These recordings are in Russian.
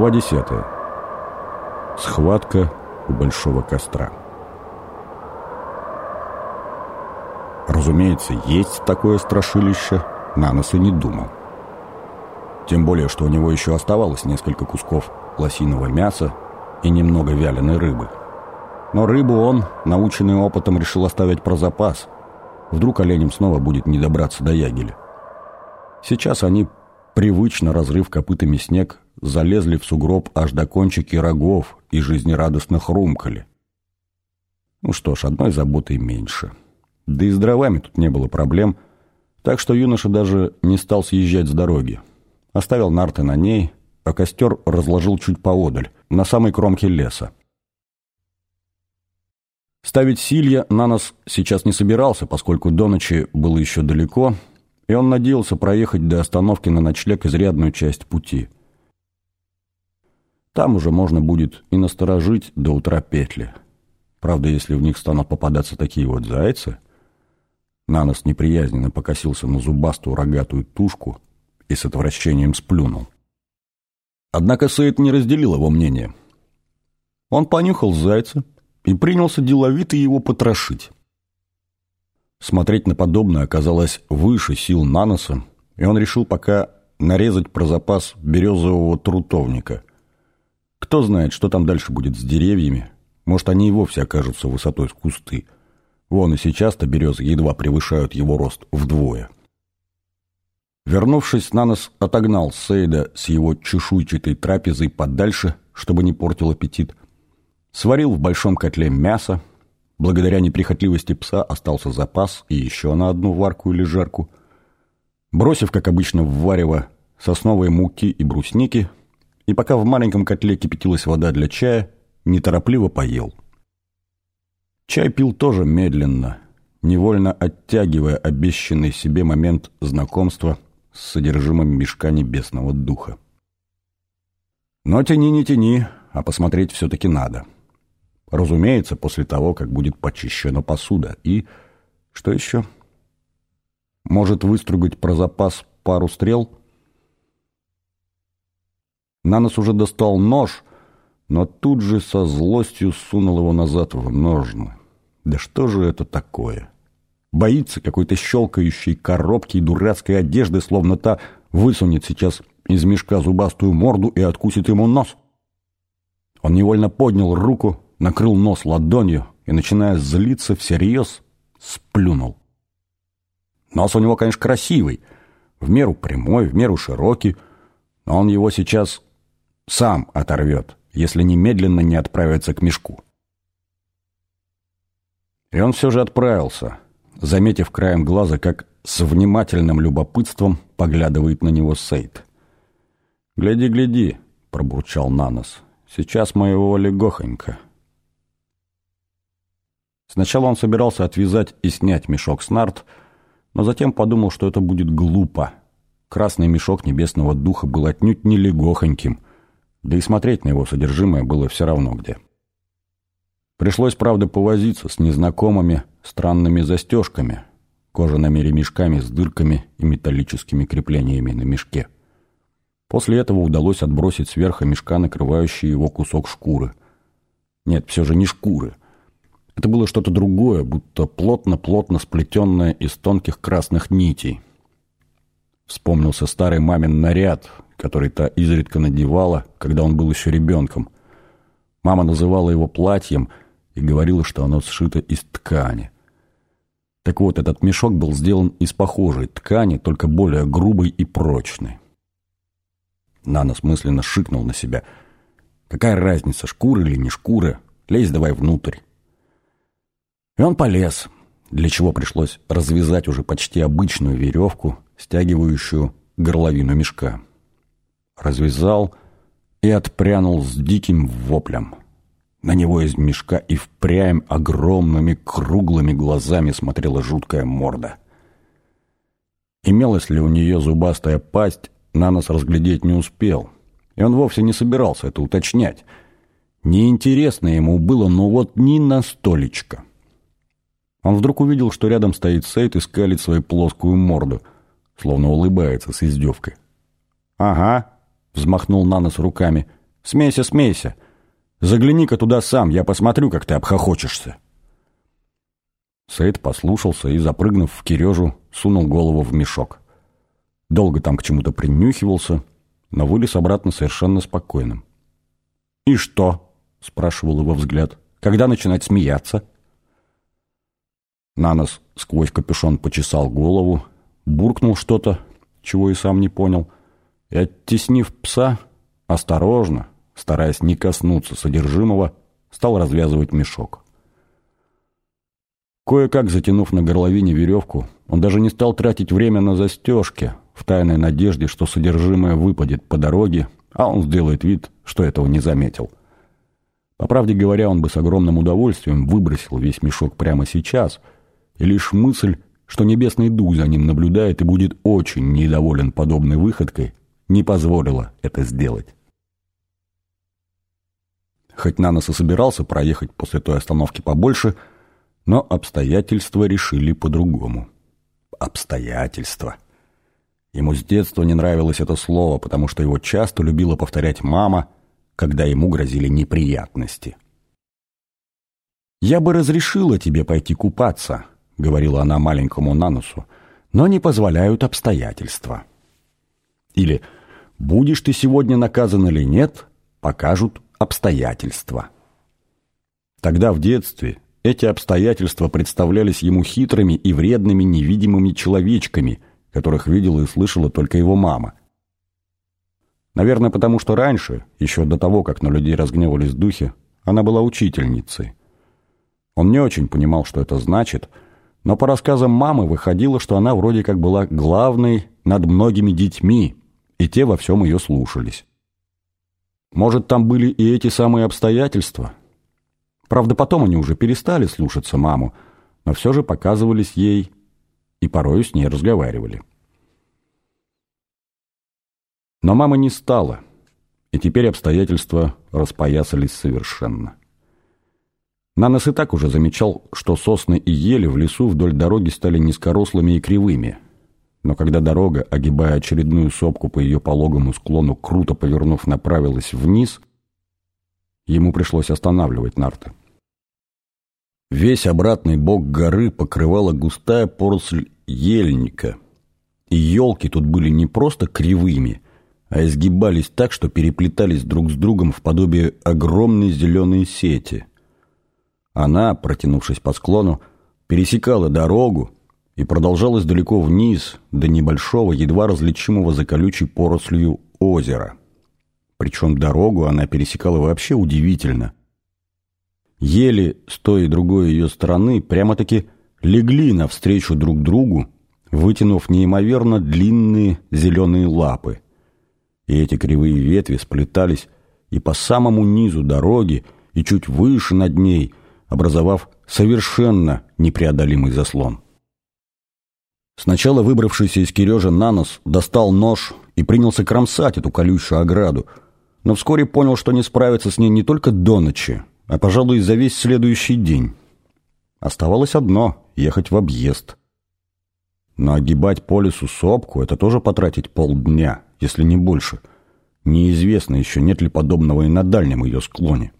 Глава 10. Схватка у большого костра. Разумеется, есть такое страшилище, Нанос и не думал. Тем более, что у него еще оставалось несколько кусков лосиного мяса и немного вяленой рыбы. Но рыбу он, наученный опытом, решил оставить про запас. Вдруг оленям снова будет не добраться до ягеля. Сейчас они, привычно разрыв копытами снег, залезли в сугроб аж до кончики рогов и жизнерадостно хрумкали. Ну что ж, одной заботой меньше. Да и с дровами тут не было проблем, так что юноша даже не стал съезжать с дороги. Оставил нарты на ней, а костер разложил чуть поодаль, на самой кромке леса. Ставить силья на нас сейчас не собирался, поскольку до ночи было еще далеко, и он надеялся проехать до остановки на ночлег изрядную часть пути – там уже можно будет и насторожить до утра петли. Правда, если в них станут попадаться такие вот зайцы... Нанос неприязненно покосился на зубастую рогатую тушку и с отвращением сплюнул. Однако Сейд не разделил его мнение. Он понюхал зайца и принялся деловито его потрошить. Смотреть на подобное оказалось выше сил Наноса, и он решил пока нарезать про запас березового трутовника, кто знает, что там дальше будет с деревьями. Может, они и вовсе окажутся высотой с кусты. Вон и сейчас-то березы едва превышают его рост вдвое. Вернувшись, Нанос отогнал Сейда с его чешуйчатой трапезой подальше, чтобы не портил аппетит. Сварил в большом котле мясо. Благодаря неприхотливости пса остался запас и еще на одну варку или жарку. Бросив, как обычно, в варево сосновой муки и брусники, и пока в маленьком котле кипятилась вода для чая, неторопливо поел. Чай пил тоже медленно, невольно оттягивая обещанный себе момент знакомства с содержимым мешка небесного духа. Но тяни не тяни, а посмотреть все-таки надо. Разумеется, после того, как будет почищена посуда. И что еще? Может выстругать про запас пару стрел – Нанос уже достал нож, но тут же со злостью сунул его назад в ножны. Да что же это такое? Боится какой-то щелкающей коробки и дурацкой одежды, словно та высунет сейчас из мешка зубастую морду и откусит ему нос. Он невольно поднял руку, накрыл нос ладонью и, начиная злиться всерьез, сплюнул. Нос у него, конечно, красивый, в меру прямой, в меру широкий, но он его сейчас сам оторвет, если немедленно не отправится к мешку. И он все же отправился, заметив краем глаза, как с внимательным любопытством поглядывает на него Сейд. «Гляди, гляди», — пробурчал Нанос, — «сейчас моего легохонько». Сначала он собирался отвязать и снять мешок с нарт, но затем подумал, что это будет глупо. Красный мешок небесного духа был отнюдь не легохоньким — да и смотреть на его содержимое было все равно где. Пришлось, правда, повозиться с незнакомыми странными застежками, кожаными ремешками с дырками и металлическими креплениями на мешке. После этого удалось отбросить сверху мешка накрывающий его кусок шкуры. Нет, все же не шкуры. Это было что-то другое, будто плотно-плотно сплетенное из тонких красных нитей. Вспомнился старый мамин наряд, который та изредка надевала, когда он был еще ребенком. Мама называла его платьем и говорила, что оно сшито из ткани. Так вот, этот мешок был сделан из похожей ткани, только более грубой и прочной. Нанос мысленно шикнул на себя. Какая разница, шкура или не шкура? Лезь давай внутрь. И он полез, для чего пришлось развязать уже почти обычную веревку, стягивающую горловину мешка развязал и отпрянул с диким воплем. На него из мешка и впрямь огромными круглыми глазами смотрела жуткая морда. Имелась ли у нее зубастая пасть, Нанос разглядеть не успел, и он вовсе не собирался это уточнять. Неинтересно ему было, но вот ни на столечко. Он вдруг увидел, что рядом стоит Сейд и скалит свою плоскую морду, словно улыбается с издевкой. «Ага», — взмахнул на нос руками. Смейся, смейся. Загляни-ка туда сам, я посмотрю, как ты обхохочешься. Саид послушался и, запрыгнув в Кирежу, сунул голову в мешок. Долго там к чему-то принюхивался, но вылез обратно совершенно спокойным. «И что?» — спрашивал его взгляд. «Когда начинать смеяться?» Нанос сквозь капюшон почесал голову, буркнул что-то, чего и сам не понял, и, оттеснив пса, осторожно, стараясь не коснуться содержимого, стал развязывать мешок. Кое-как затянув на горловине веревку, он даже не стал тратить время на застежки, в тайной надежде, что содержимое выпадет по дороге, а он сделает вид, что этого не заметил. По правде говоря, он бы с огромным удовольствием выбросил весь мешок прямо сейчас, и лишь мысль, что небесный дух за ним наблюдает и будет очень недоволен подобной выходкой, не позволила это сделать. Хоть Нанос и собирался проехать после той остановки побольше, но обстоятельства решили по-другому. Обстоятельства. Ему с детства не нравилось это слово, потому что его часто любила повторять мама, когда ему грозили неприятности. «Я бы разрешила тебе пойти купаться», — говорила она маленькому Нанусу, «но не позволяют обстоятельства». Или «Будешь ты сегодня наказан или нет, покажут обстоятельства». Тогда в детстве эти обстоятельства представлялись ему хитрыми и вредными невидимыми человечками — которых видела и слышала только его мама. Наверное, потому что раньше, еще до того, как на людей разгневались духи, она была учительницей. Он не очень понимал, что это значит, но по рассказам мамы выходило, что она вроде как была главной над многими детьми, и те во всем ее слушались. Может, там были и эти самые обстоятельства? Правда, потом они уже перестали слушаться маму, но все же показывались ей и порою с ней разговаривали. Но мама не стала, и теперь обстоятельства распоясались совершенно. Нанос и так уже замечал, что сосны и ели в лесу вдоль дороги стали низкорослыми и кривыми. Но когда дорога, огибая очередную сопку по ее пологому склону, круто повернув, направилась вниз, ему пришлось останавливать нарты. Весь обратный бок горы покрывала густая поросль ельника. И елки тут были не просто кривыми, а изгибались так, что переплетались друг с другом в подобие огромной зеленой сети. Она, протянувшись по склону, пересекала дорогу и продолжалась далеко вниз, до небольшого, едва различимого за колючей порослью озера. Причем дорогу она пересекала вообще удивительно – Ели с той и другой ее стороны прямо-таки легли навстречу друг другу, вытянув неимоверно длинные зеленые лапы. И эти кривые ветви сплетались и по самому низу дороги, и чуть выше над ней, образовав совершенно непреодолимый заслон. Сначала выбравшийся из Кирежа на нос достал нож и принялся кромсать эту колючую ограду, но вскоре понял, что не справится с ней не только до ночи, а, пожалуй, за весь следующий день. Оставалось одно — ехать в объезд. Но огибать по лесу сопку — это тоже потратить полдня, если не больше. Неизвестно еще, нет ли подобного и на дальнем ее склоне.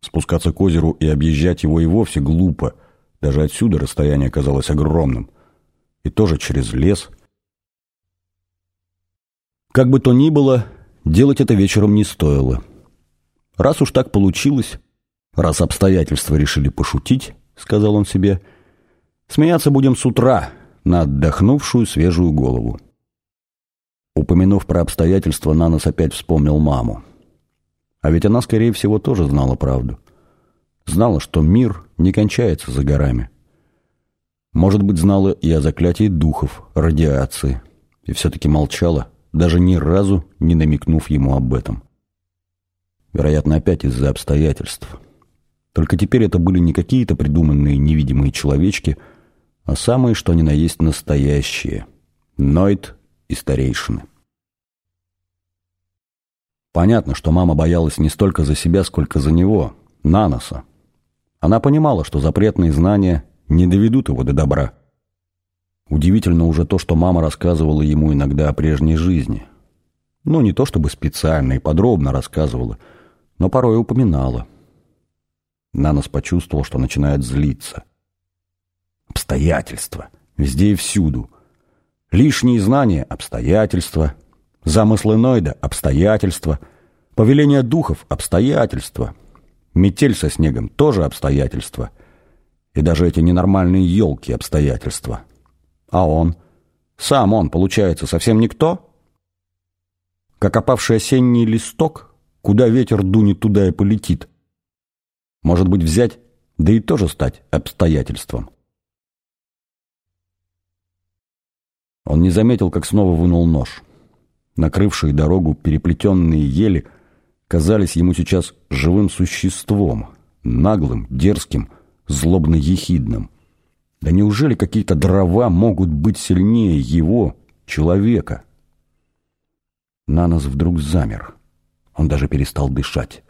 Спускаться к озеру и объезжать его и вовсе глупо. Даже отсюда расстояние казалось огромным. И тоже через лес. Как бы то ни было, делать это вечером не стоило. Раз уж так получилось, «Раз обстоятельства решили пошутить», — сказал он себе, — «смеяться будем с утра на отдохнувшую свежую голову». Упомянув про обстоятельства, Нанос опять вспомнил маму. А ведь она, скорее всего, тоже знала правду. Знала, что мир не кончается за горами. Может быть, знала и о заклятии духов, радиации. И все-таки молчала, даже ни разу не намекнув ему об этом. Вероятно, опять из-за обстоятельств. Только теперь это были не какие-то придуманные невидимые человечки, а самые, что ни на есть, настоящие. Нойт и старейшины. Понятно, что мама боялась не столько за себя, сколько за него, Наноса. Она понимала, что запретные знания не доведут его до добра. Удивительно уже то, что мама рассказывала ему иногда о прежней жизни. Ну, не то чтобы специально и подробно рассказывала, но порой упоминала. Нанос почувствовал, что начинает злиться. Обстоятельства. Везде и всюду. Лишние знания – обстоятельства. Замыслы Нойда – обстоятельства. Повеление духов – обстоятельства. Метель со снегом – тоже обстоятельства. И даже эти ненормальные елки – обстоятельства. А он? Сам он, получается, совсем никто? Как опавший осенний листок, куда ветер дунет, туда и полетит. Может быть, взять, да и тоже стать обстоятельством. Он не заметил, как снова вынул нож. Накрывшие дорогу переплетенные ели казались ему сейчас живым существом, наглым, дерзким, злобно-ехидным. Да неужели какие-то дрова могут быть сильнее его, человека? Нанос вдруг замер. Он даже перестал дышать.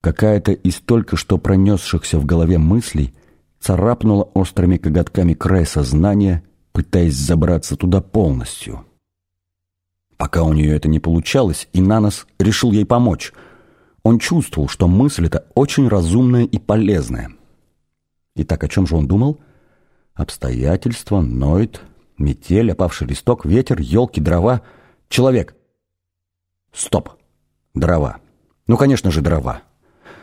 Какая-то из только что пронесшихся в голове мыслей царапнула острыми коготками край сознания пытаясь забраться туда полностью. Пока у нее это не получалось, и Нанос решил ей помочь. Он чувствовал, что мысль эта очень разумная и полезная. Итак, о чем же он думал? Обстоятельства, ноет, метель, опавший листок, ветер, елки, дрова, человек. Стоп! Дрова. Ну, конечно же, дрова.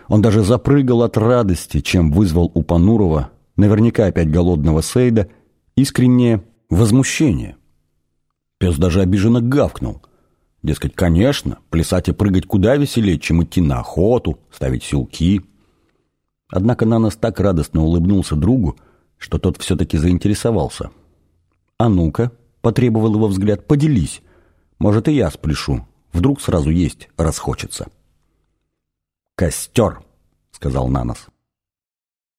Он даже запрыгал от радости, чем вызвал у Панурова, наверняка опять голодного Сейда, искреннее возмущение. Пес даже обиженно гавкнул. Дескать, конечно, плясать и прыгать куда веселее, чем идти на охоту, ставить силки. Однако Нанос так радостно улыбнулся другу, что тот все-таки заинтересовался. «А ну-ка», — потребовал его взгляд, — «поделись. Может, и я спляшу. Вдруг сразу есть расхочется». «Костер», — сказал Нанос.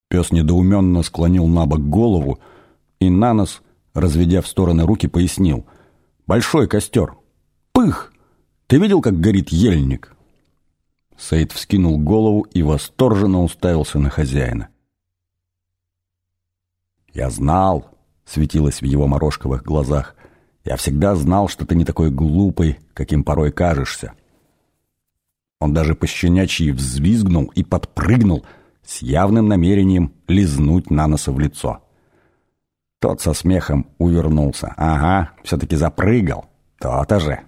Пес недоуменно склонил на бок голову, и Нанос, разведя в стороны руки, пояснил. «Большой костер! Пых! Ты видел, как горит ельник?» Саид вскинул голову и восторженно уставился на хозяина. «Я знал», — светилось в его морожковых глазах, «я всегда знал, что ты не такой глупый, каким порой кажешься». Он даже пощенячьи взвизгнул и подпрыгнул с явным намерением лизнуть Наноса в лицо. Тот со смехом увернулся. «Ага, все-таки запрыгал. То-то же».